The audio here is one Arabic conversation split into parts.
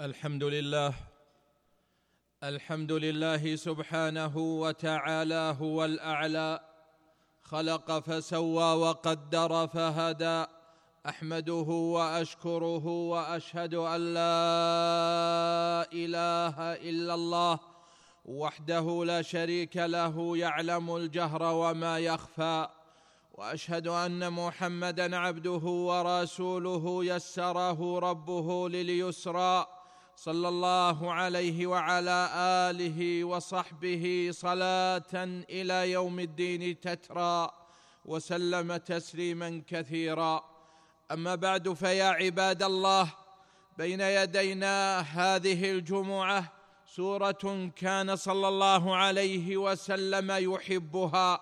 الحمد لله الحمد لله سبحانه وتعالى هو الأعلى خلق فسوى وقدر فهدى أحمده وأشكره وأشهد أن لا إله إلا الله وحده لا شريك له يعلم الجهر وما يخفى وأشهد أن محمدا عبده ورسوله يسره ربه لليسرى. صلى الله عليه وعلى آله وصحبه صلاة إلى يوم الدين تترى وسلم تسليما كثيرا. أما بعد فيا عباد الله بين يدينا هذه الجمعة سورة كان صلى الله عليه وسلم يحبها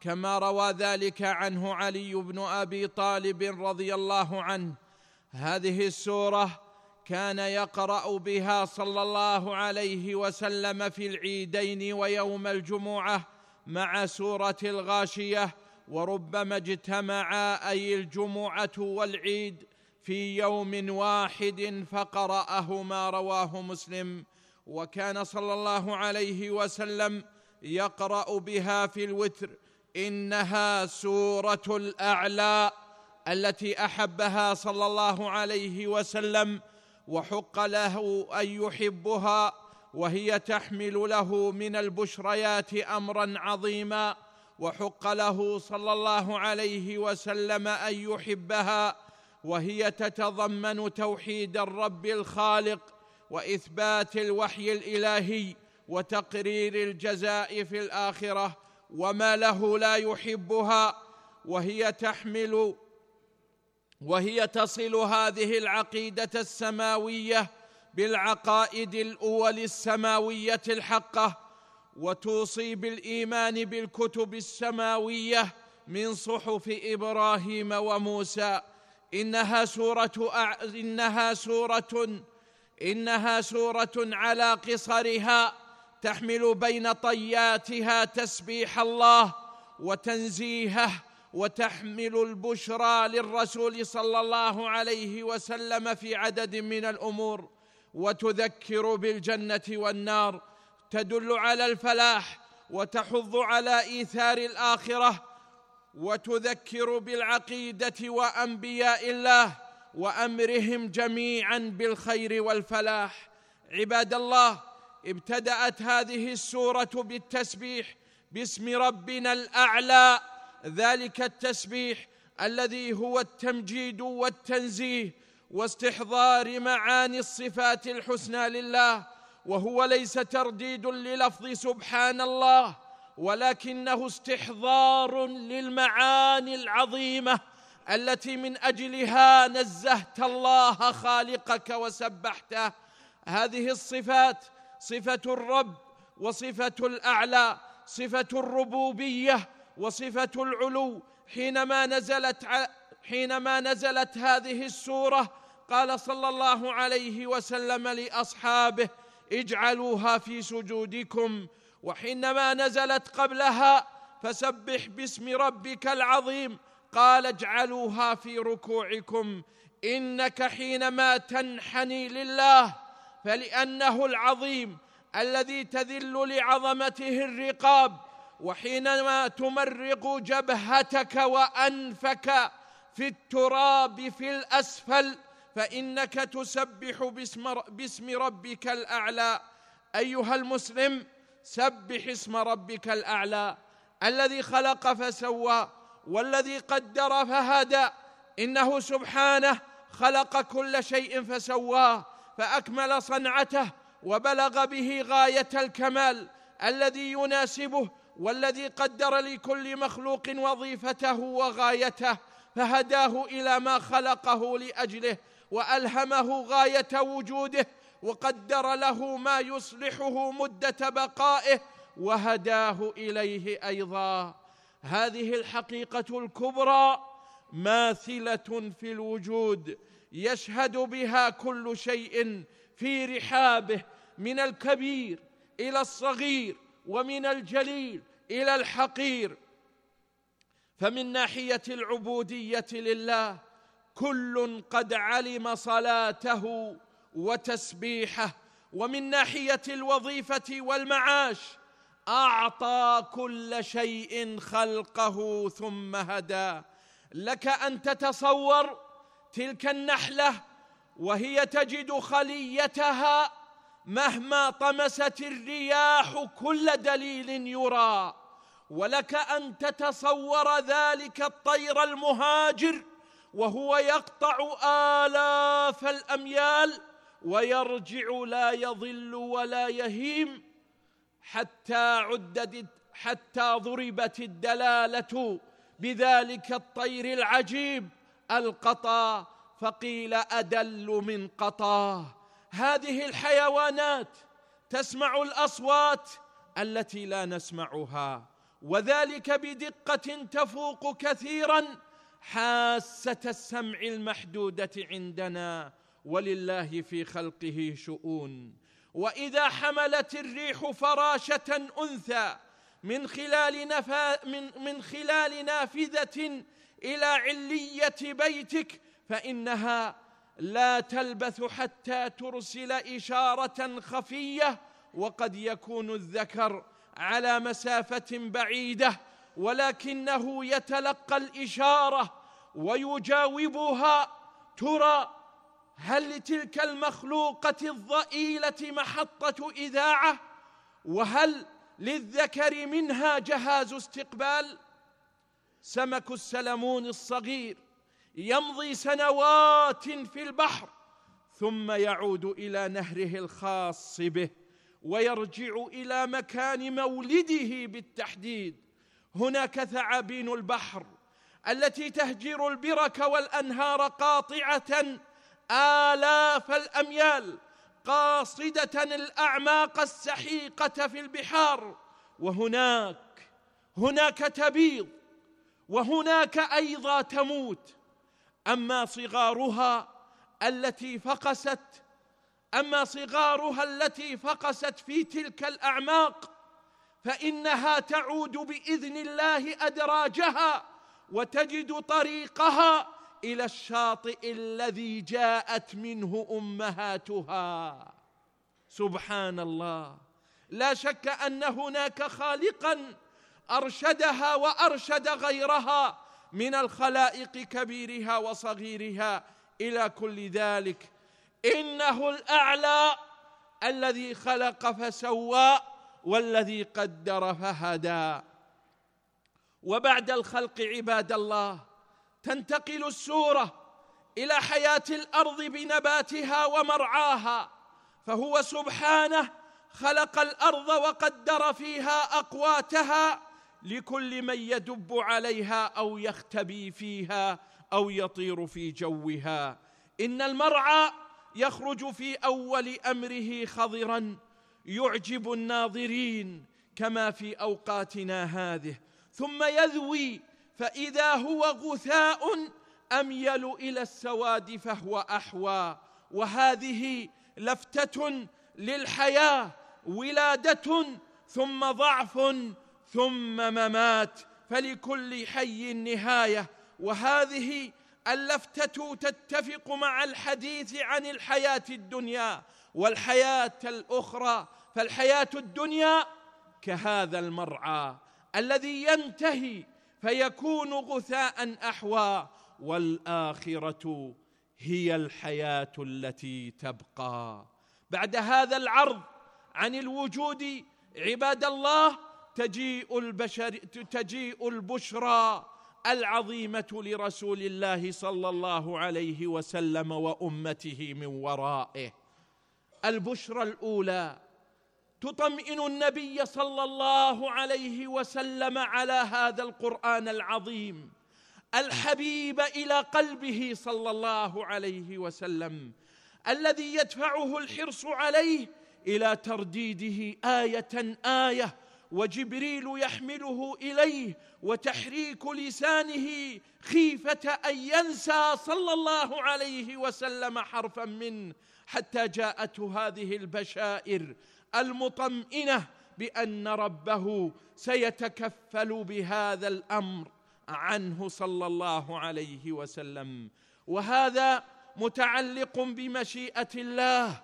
كما روى ذلك عنه علي بن أبي طالب رضي الله عنه. هذه السورة كان يقرأ بها صلى الله عليه وسلم في العيدين ويوم الجمعة مع سورة الغاشية وربما اجتمعا أي الجمعة والعيد في يوم واحد فقرأهما رواه مسلم. وكان صلى الله عليه وسلم يقرأ بها في الوتر إنها سورة الأعلى التي أحبها صلى الله عليه وسلم وحق له أن يحبها وهي تحمل له من البشريات أمرا عظيما وحق له صلى الله عليه وسلم أن يحبها وهي تتضمن توحيد الرب الخالق وإثبات الوحي الإلهي وتقرير الجزاء في الآخرة وما له لا يحبها وهي تحمل وهي تصل هذه العقيدة السماوية بالعقائد الأول السماوية الحقة وتوصي بالإيمان بالكتب السماوية من صحف إبراهيم وموسى. إنها سورة أع... إنها سورة إنها سورة على قصرها تحمل بين طياتها تسبيح الله وتنزيهه وتحمل البشرى للرسول صلى الله عليه وسلم في عدد من الأمور وتذكر بالجنة والنار تدل على الفلاح وتحض على إيثار الآخرة وتذكر بالعقيدة وأنبياء الله وأمرهم جميعا بالخير والفلاح. عباد الله ابتدأت هذه السورة بالتسبيح باسم ربنا الأعلى ذلك التسبيح الذي هو التمجيد والتنزيه واستحضار معاني الصفات الحسنى لله وهو ليس ترديد للفظ سبحان الله ولكنه استحضار للمعاني العظيمة التي من أجلها نزهت الله خالقك وسبحته. هذه الصفات صفة الرب وصفة الأعلى صفة الربوبية وصفة العلو حينما نزلت حينما نزلت هذه السورة قال صلى الله عليه وسلم لأصحابه اجعلوها في سجودكم. وحينما نزلت قبلها فسبح باسم ربك العظيم قال اجعلوها في ركوعكم. إنك حينما تنحني لله فلأنه العظيم الذي تذل لعظمته الرقاب وحينما تمرق جبهتك وأنفك في التراب في الأسفل فإنك تسبح باسم, باسم ربك الأعلى. أيها المسلم سبح اسم ربك الأعلى. الذي خلق فسوى والذي قدر فهدى. إنه سبحانه خلق كل شيء فسواه فأكمل صنعته وبلغ به غاية الكمال الذي يناسبه والذي قدر لكل مخلوق وظيفته وغايته فهداه إلى ما خلقه لأجله وألهمه غاية وجوده وقدر له ما يصلحه مدة بقائه وهداه إليه أيضا. هذه الحقيقة الكبرى ماثلة في الوجود يشهد بها كل شيء في رحابه من الكبير إلى الصغير ومن الجليل إلى الحقير. فمن ناحية العبودية لله كل قد علم صلاته وتسبيحه. ومن ناحية الوظيفة والمعاش أعطى كل شيء خلقه ثم هدى. لك أن تتصور تلك النحلة وهي تجد خليتها مهما طمست الرياح كل دليل يرى. ولك أن تتصور ذلك الطير المهاجر وهو يقطع آلاف الأميال ويرجع لا يضل ولا يهيم حتى عددت حتى ضربت الدلالة بذلك الطير العجيب القطا فقيل أدل من قطاه هذه الحيوانات تسمع الأصوات التي لا نسمعها. وذلك بدقة تفوق كثيرا حاسة السمع المحدودة عندنا ولله في خلقه شؤون. وإذا حملت الريح فراشة أنثى من خلال نفا من, من خلال نافذة إلى علية بيتك فإنها لا تلبث حتى ترسل إشارة خفية وقد يكون الذكر على مسافة بعيدة ولكنه يتلقى الإشارة ويجاوبها. ترى هل لتلك المخلوقة الضئيلة محطة إذاعة؟ وهل للذكر منها جهاز استقبال؟ سمك السلمون الصغير يمضي سنوات في البحر ثم يعود إلى نهره الخاص به. ويرجع إلى مكان مولده بالتحديد. هناك ثعابين البحر التي تهجر البرك والأنهار قاطعة آلاف الأميال قاصدة الأعماق السحيقة في البحار. وهناك هناك تبيض وهناك أيضا تموت. أما صغارها التي فقست أما صغارها التي فقست في تلك الأعماق فإنها تعود بإذن الله أدراجها وتجد طريقها إلى الشاطئ الذي جاءت منه أمهاتها. سبحان الله لا شك أن هناك خالقا أرشدها وأرشد غيرها من الخلائق كبيرها وصغيرها إلى كل ذلك. إنه الأعلى الذي خلق فسوى والذي قدر فهدى. وبعد الخلق عباد الله تنتقل السورة إلى حياة الأرض بنباتها ومرعاها فهو سبحانه خلق الأرض وقدر فيها أقواتها لكل من يدب عليها أو يختبي فيها أو يطير في جوها. إن المرعى يخرج في أول أمره خضرا يعجب الناظرين كما في أوقاتنا هذه. ثم يذوي فإذا هو غثاء اميل إلى السواد فهو أحوى. وهذه لفتة للحياة ولادة ثم ضعف ثم ممات. فلكل حي نهايه وهذه اللفته تتفق مع الحديث عن الحياة الدنيا والحياة الأخرى. فالحياة الدنيا كهذا المرعى الذي ينتهي فيكون غثاء أحوى والآخرة هي الحياة التي تبقى. بعد هذا العرض عن الوجود عباد الله تجيء البشر تجيء البشرى العظيمة لرسول الله صلى الله عليه وسلم وأمته من ورائه. البشرى الأولى تطمئن النبي صلى الله عليه وسلم على هذا القرآن العظيم الحبيب إلى قلبه صلى الله عليه وسلم الذي يدفعه الحرص عليه إلى ترديده آية آية وجبريل يحمله إليه وتحريك لسانه خيفة أن ينسى صلى الله عليه وسلم حرفا منه حتى جاءته هذه البشائر المطمئنة بأن ربه سيتكفل بهذا الأمر عنه صلى الله عليه وسلم. وهذا متعلق بمشيئة الله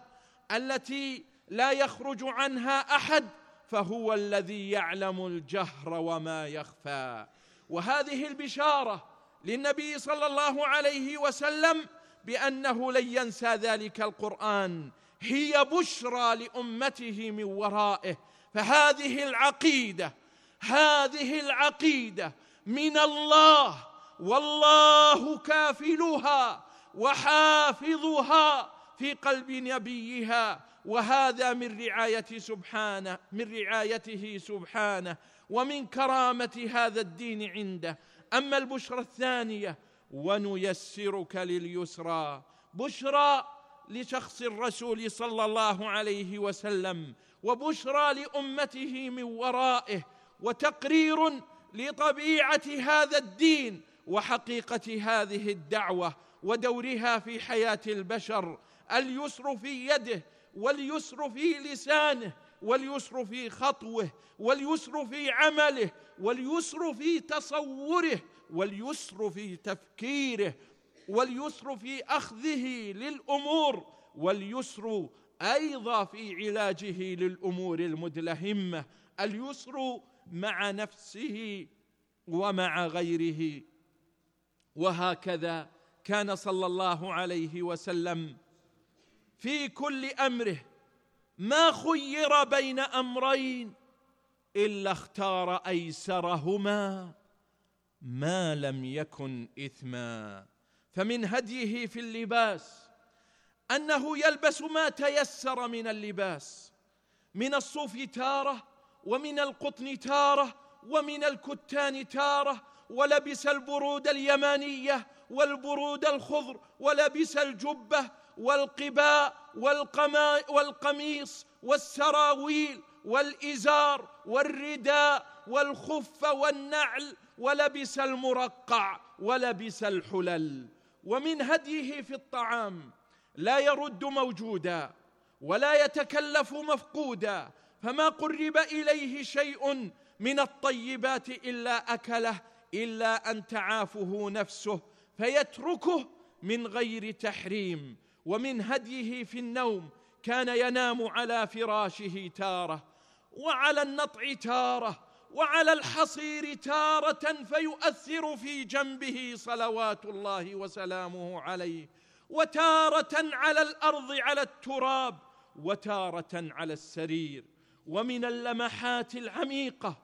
التي لا يخرج عنها أحد فهو الذي يعلم الجهر وما يخفى. وهذه البشارة للنبي صلى الله عليه وسلم بأنه لن ينسى ذلك القرآن هي بشرى لأمته من ورائه. فهذه العقيدة هذه العقيدة من الله والله كافلها وحافظها في قلب نبيها وهذا من رعاية سبحانه من رعايته سبحانه ومن كرامة هذا الدين عنده. أما البشرى الثانية ونيسرك لليسرى. بشرى لشخص الرسول صلى الله عليه وسلم وبشرى لأمته من ورائه وتقرير لطبيعة هذا الدين وحقيقة هذه الدعوة ودورها في حياة البشر اليسر في يده واليسر في لسانه واليسر في خطوه واليسر في عمله واليسر في تصوره واليسر في تفكيره واليسر في أخذه للأمور واليسر أيضا في علاجه للأمور المدلهمة اليسر مع نفسه ومع غيره. وهكذا كان صلى الله عليه وسلم في كل أمره. ما خير بين أمرين إلا اختار أيسرهما ما لم يكن إثما. فمن هديه في اللباس أنه يلبس ما تيسر من اللباس من الصوف تارة ومن القطن تارة ومن الكتان تارة ولبس البرود اليمانية والبرود الخضر ولبس الجبة والقباء والقميص والسراويل والإزار والرداء والخف والنعل ولبس المرقع ولبس الحلل. ومن هديه في الطعام لا يرد موجودا ولا يتكلف مفقودا فما قرب إليه شيء من الطيبات إلا أكله إلا أن تعافه نفسه فيتركه من غير تحريم. ومن هديه في النوم كان ينام على فراشه تارة وعلى النطع تارة وعلى الحصير تارة فيؤثر في جنبه صلوات الله وسلامه عليه وتارة على الأرض على التراب وتارة على السرير. ومن اللمحات العميقة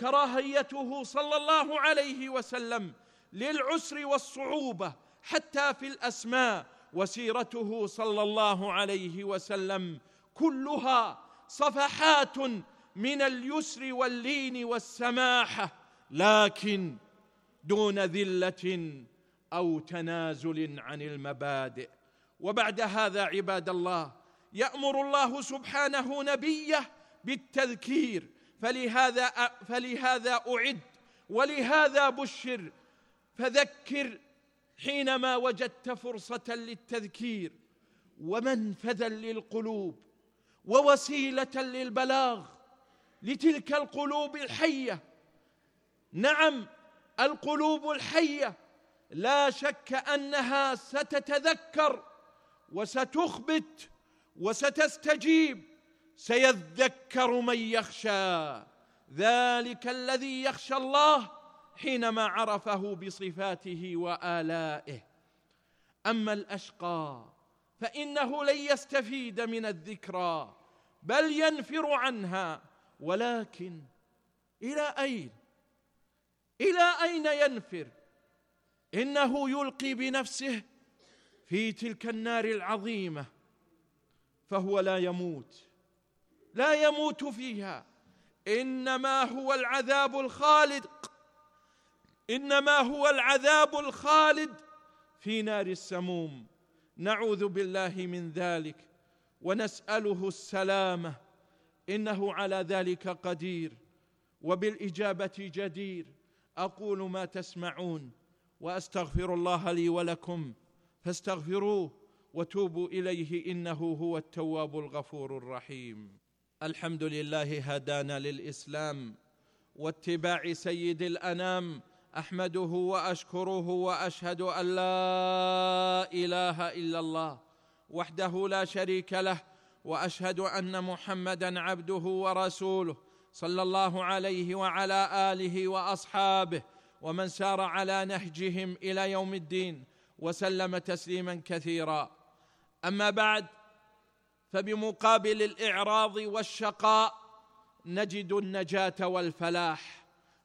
كراهيته صلى الله عليه وسلم للعسر والصعوبة حتى في الأسماء وسيرته صلى الله عليه وسلم كلها صفحات من اليسر واللين والسماحه لكن دون ذلة أو تنازل عن المبادئ. وبعد هذا عباد الله يأمر الله سبحانه نبيه بالتذكير فلهذا فلهذا أعد ولهذا بشر فذكر حينما وجدت فرصة للتذكير ومنفذا للقلوب ووسيلة للبلاغ لتلك القلوب الحية. نعم القلوب الحية. لا شك أنها ستتذكر وستخبت وستستجيب. سيذكر من يخشى. ذلك الذي يخشى الله حينما عرفه بصفاته وآلائه. أما الأشقى فإنه لن يستفيد من الذكرى بل ينفر عنها. ولكن إلى أين؟ إلى أين ينفر؟ إنه يلقي بنفسه في تلك النار العظيمة فهو لا يموت. لا يموت فيها إنما هو العذاب الخالد إنما هو العذاب الخالد في نار السموم. نعوذ بالله من ذلك ونسأله السلامة. إنه على ذلك قدير وبالإجابة جدير. أقول ما تسمعون وأستغفر الله لي ولكم. فاستغفروه وتوبوا إليه إنه هو التواب الغفور الرحيم. الحمد لله هدانا للإسلام واتباع سيد الأنام أحمده وأشكره وأشهد أن لا إله إلا الله وحده لا شريك له وأشهد أن محمدا عبده ورسوله صلى الله عليه وعلى آله وأصحابه ومن سار على نهجهم إلى يوم الدين وسلم تسليما كثيرا. أما بعد فبمقابل الإعراض والشقاء نجد النجاة والفلاح.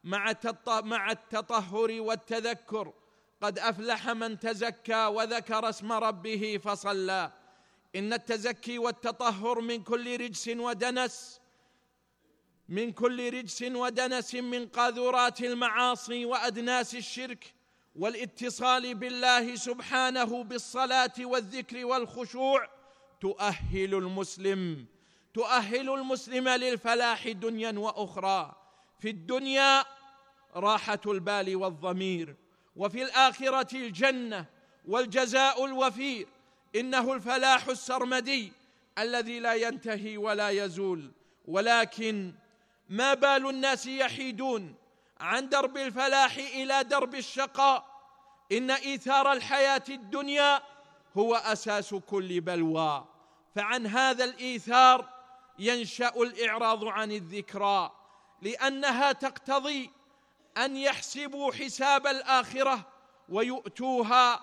مع مع التطهر والتذكر. قد أفلح من تزكى وذكر اسم ربه فصلى. إن التزكي والتطهر من كل رجس ودنس من كل رجس ودنس من قاذورات المعاصي وأدناس الشرك. والاتصال بالله سبحانه بالصلاة والذكر والخشوع. تؤهل المسلم تؤهل المسلم للفلاح دنيا وأخرى. في الدنيا راحة البال والضمير وفي الآخرة الجنة والجزاء الوفير. إنه الفلاح السرمدي الذي لا ينتهي ولا يزول. ولكن ما بال الناس يحيدون عن درب الفلاح إلى درب الشقاء؟ إن إيثار الحياة الدنيا هو أساس كل بلوى. فعن هذا الإيثار ينشأ الإعراض عن الذكرى. لأنها تقتضي أن يحسبوا حساب الآخرة ويؤتوها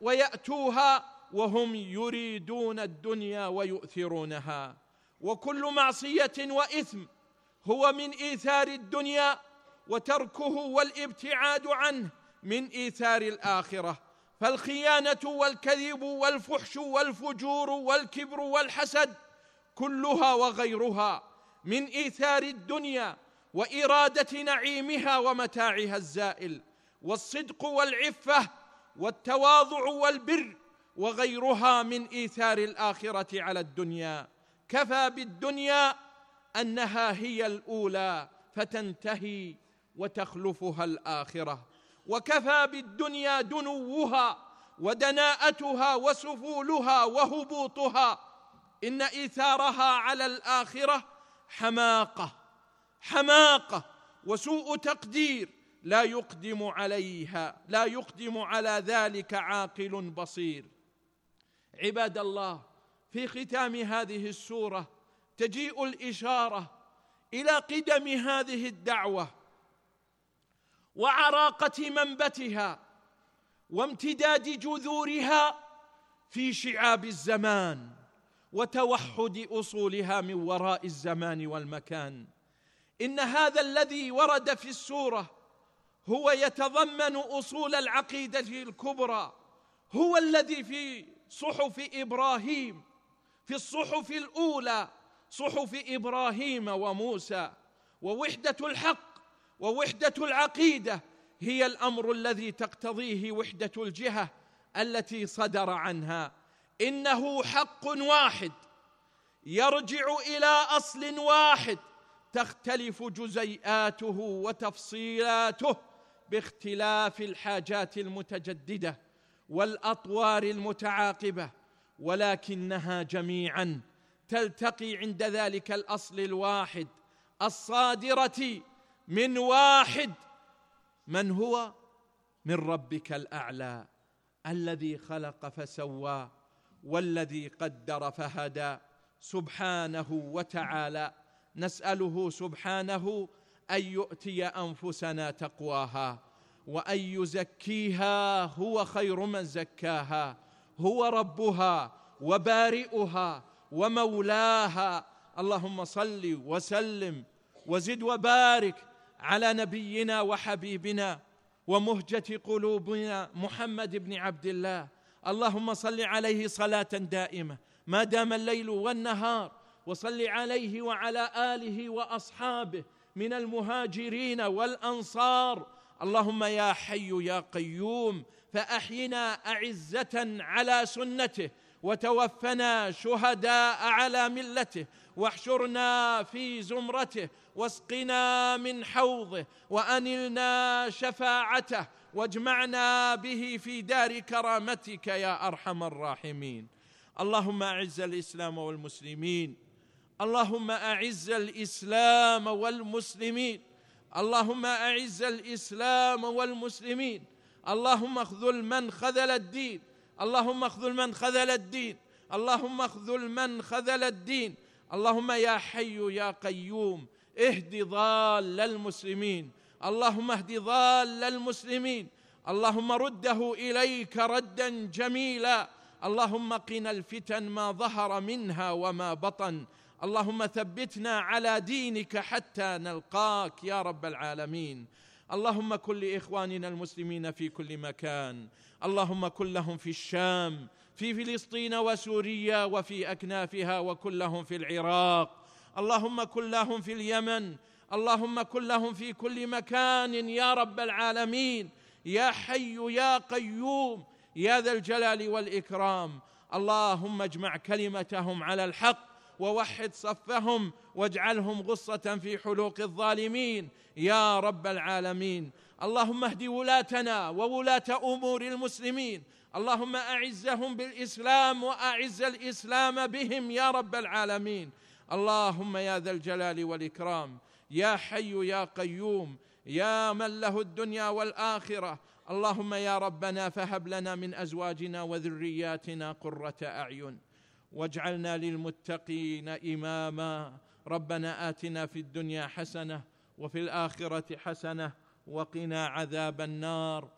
ويأتوها وهم يريدون الدنيا ويؤثرونها. وكل معصية وإثم هو من إيثار الدنيا وتركه والابتعاد عنه من إيثار الآخرة. فالخيانة والكذب والفحش والفجور والكبر والحسد كلها وغيرها من إيثار الدنيا وإرادة نعيمها ومتاعها الزائل والصدق والعفة والتواضع والبر وغيرها من إيثار الآخرة على الدنيا. كفى بالدنيا أنها هي الأولى فتنتهي وتخلفها الآخرة. وكفى بالدنيا دنوها ودناءتها وسفولها وهبوطها. إن إيثارها على الآخرة حماقة حماقة وسوء تقدير. لا يقدم عليها لا يقدم على ذلك عاقل بصير. عباد الله في ختام هذه السورة تجيء الإشارة إلى قدم هذه الدعوة وعراقة منبتها وامتداد جذورها في شعاب الزمان. وتوحد أصولها من وراء الزمان والمكان. إن هذا الذي ورد في السورة هو يتضمن أصول العقيدة الكبرى هو الذي في صحف إبراهيم في الصحف الأولى صحف إبراهيم وموسى ووحدة الحق ووحدة العقيدة هي الأمر الذي تقتضيه وحدة الجهة التي صدر عنها. إنه حق واحد يرجع إلى أصل واحد تختلف جزيئاته وتفصيلاته باختلاف الحاجات المتجددة والأطوار المتعاقبة ولكنها جميعا تلتقي عند ذلك الأصل الواحد الصادرة من واحد. من هو؟ من ربك الأعلى الذي خلق فسوى والذي قدر فهدى سبحانه وتعالى. نسأله سبحانه أن يؤتي أنفسنا تقواها وأن يزكيها هو خير من زكاها هو ربها وبارئها ومولاها. اللهم صل وسلم وزد وبارك على نبينا وحبيبنا ومهجة قلوبنا محمد بن عبد الله. اللهم صل عليه صلاة دائمة ما دام الليل والنهار وصل عليه وعلى آله وأصحابه من المهاجرين والأنصار. اللهم يا حي يا قيوم فأحينا أعزة على سنته وتوفنا شهداء على ملته واحشرنا في زمرته واسقنا من حوضه وأنلنا شفاعته واجمعنا به في دار كرامتك يا أرحم الراحمين. اللهم أعز الإسلام والمسلمين اللهم أعز الإسلام والمسلمين اللهم أعز الإسلام والمسلمين اللهم اخذل من خذل الدين اللهم اخذل من خذل الدين اللهم اخذل من خذل الدين اللهم يا حي يا قيوم اهد ضال المسلمين. اللهم اهد ضال المسلمين. اللهم رده إليك ردا جميلا. اللهم قنا الفتن ما ظهر منها وما بطن. اللهم ثبتنا على دينك حتى نلقاك يا رب العالمين. اللهم كن لاخواننا المسلمين في كل مكان. اللهم كن لهم في الشام. في فلسطين وسوريا وفي أكنافها وكن لهم في العراق. اللهم كن لهم في اليمن. اللهم كن لهم في كل مكان. يا رب العالمين. يا حي يا قيوم. يا ذا الجلال والإكرام. اللهم اجمع كلمتهم على الحق ووحد صفهم واجعلهم غصة في حلوق الظالمين. يا رب العالمين. اللهم اهد ولاتنا وولاة أمور المسلمين. اللهم أعزهم بالإسلام وأعز الإسلام بهم يا رب العالمين. اللهم يا ذا الجلال والإكرام يا حي يا قيوم يا من له الدنيا والآخرة. اللهم يا ربنا فهب لنا من أزواجنا وذرياتنا قرة أعين. واجعلنا للمتقين إماما. ربنا آتنا في الدنيا حسنة وفي الآخرة حسنة وقنا عذاب النار.